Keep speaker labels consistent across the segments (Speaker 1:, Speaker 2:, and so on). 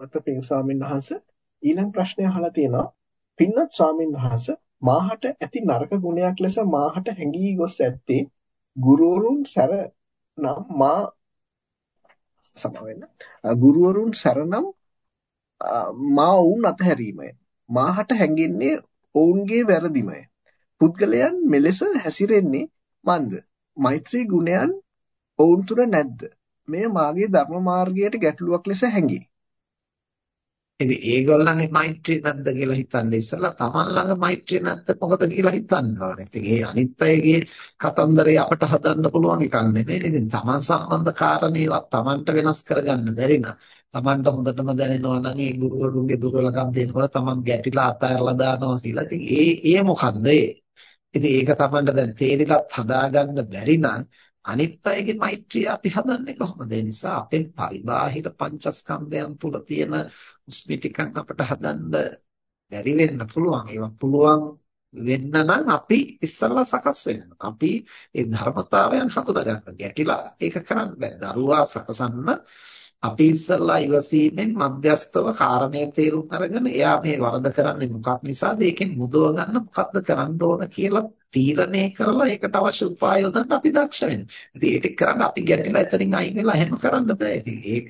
Speaker 1: මත පින් ස්වාමීන් වහන්සේ ඊළඟ ප්‍රශ්නය අහලා තියෙනවා. පින්වත් ස්වාමීන් වහන්සේ මාහට ඇති නරක ගුණයක් ලෙස මාහට හැඟී ගොස් ඇත්තේ ගුරුවරුන් සැර නම් මා සමවෙන්න ගුරුවරුන් සැරනම් මා වුන් අතහැරීමය. මාහට හැඟෙන්නේ ඔවුන්ගේ වැරදිමය. පුද්ගලයන් මෙලෙස හැසිරෙන්නේ මන්ද? මෛත්‍රී ගුණයන් ඔවුන් තුර නැද්ද? මෙය මාගේ ධර්ම මාර්ගයට ගැටලුවක් ලෙස හැඟේ.
Speaker 2: ඉතින් ඒගොල්ලන්ගේ මෛත්‍රිය නැද්ද කියලා හිතන්න ඉස්සලා තමන් ළඟ මෛත්‍රිය නැත්ද මොකද කියලා හිතන්න ඕනේ. ඉතින් ඒ අනිත් අයගේ කතන්දරේ අපට හදන්න පුළුවන් එකක් නෙමෙයි. ඉතින් තමන් සම්බන්ධ කාරණේවත් තමන්ට වෙනස් කරගන්න බැරි නම් තමන්ට හොඳටම දැනෙනවා නම් ඒ ගුරුවරුන්ගේ දුර්වලකම් දෙනකොට තමන් ගැටිලා අතහැරලා දානවා කියලා. ඉතින් ඒ ඒ මොකද්ද ඒ? ඉතින් ඒක තමන්ට දැන් තේරිලත් හදාගන්න බැරි නම් අනිත් අයගේ මෛත්‍රිය අපි හදන්නේ කොහොමද? ඒ නිසා අපේ පරිබාහිර පංචස්කන්ධයන් තුල තියෙන උස්මි ටිකක් අපිට හදන්න බැරි වෙන්න පුළුවන්. ඒවා පුළුවන් වෙන්න නම් අපි ඉස්සල්ලා සකස් වෙන්න. අපි ඒ ධර්මතාවයන් හඳුනා ගන්න. ගැටිලා ඒක කරන්න බෑ. දරුවා සකසන්න අපි ඉස්සල්ලා ඉවසීමෙන් මධ්‍යස්තව කාරණේ තේරුම් අරගෙන එයා මේ වරද කරන්නේ මොකක් නිසාද ඒකෙන් මුදව ගන්න මොකද්ද කරන්න ඕන කියලා තීරණය කරලා ඒකට අවශ්‍ය උපාය යොදන්න අපි දක්ෂ වෙන්න. ඉතින් ඒක කරන්න අපි ගැටිලා එතනින් අයින් වෙලා එහෙම කරන්න බෑ. ඉතින් ඒක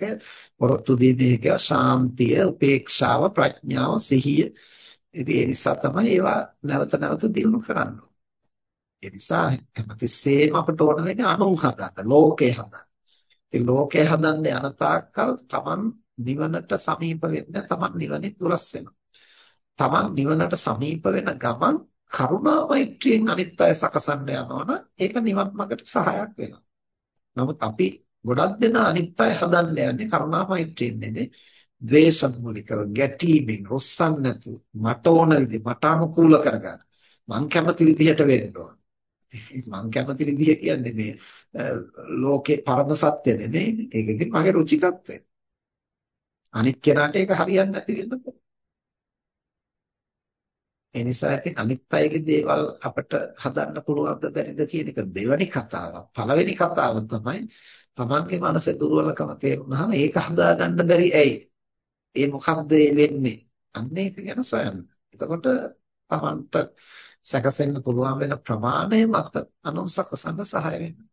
Speaker 2: පොරොත්තු දෙන්නේ ඒක ශාන්තිය, උපේක්ෂාව, ප්‍රඥාව, සිහිය. ඉතින් ඒ නිසා තමයි ඒවා නැවත නැවත දිනු කරන්න ඒ නිසා හැමතිස්සෙම අපට ඕන වෙන්නේ අනුන් හදන්න, ලෝකේ හදන්න. ඉතින් ලෝකය හදන්න යන තාක්කල් Taman නිවනට සමීප වෙන්න Taman නිවනින් දුරස් වෙනවා. Taman නිවනට සමීප වෙන ගමන් කරුණා මෛත්‍රියෙන් අනිත් අය සකසන්න යනවනම් ඒක නිවන් මාර්ගට සහායක් වෙනවා. නමුත් අපි ගොඩක් දෙනා අනිත් අය හදන්න යන්නේ කරුණා මෛත්‍රියෙන් නෙමෙයි. ද්වේෂ මූලිකව ගැටීමෙන් රොස්සන් නැතු මට ඕන විදිහ මට අනුකූල කරගන්න. මං කැමති විදිහට වෙන්න ඕන. මං කැමති විදිහ කියන්නේ මේ ලෝකේ පරම සත්‍ය නෙමෙයි. ඒක ඉතින් මගේ රුචිකත්වය. අනිත් කෙනාට ඒක හරියන්නේ නැති වෙන්න පුළුවන්. ඒ නිසා ඉතින් අනිත් අයගේ දේවල් අපිට හදන්න පුළුවන්ද බැරිද කියන එක දෙවෙනි කතාවක්. පළවෙනි කතාව තමයි තමන්ගේ මනසේ දුර්වලකම තේරුනහම ඒක හදාගන්න බැරි ඇයි? ඒ මොකක්ද වෙන්නේ? අන්න ඒක ගැන සොයන්න. එතකොට තමන්ට සැකසෙන්න පුළුවන් වෙන ප්‍රමාණය මත අනුසකසන්න සහාය වෙනවා.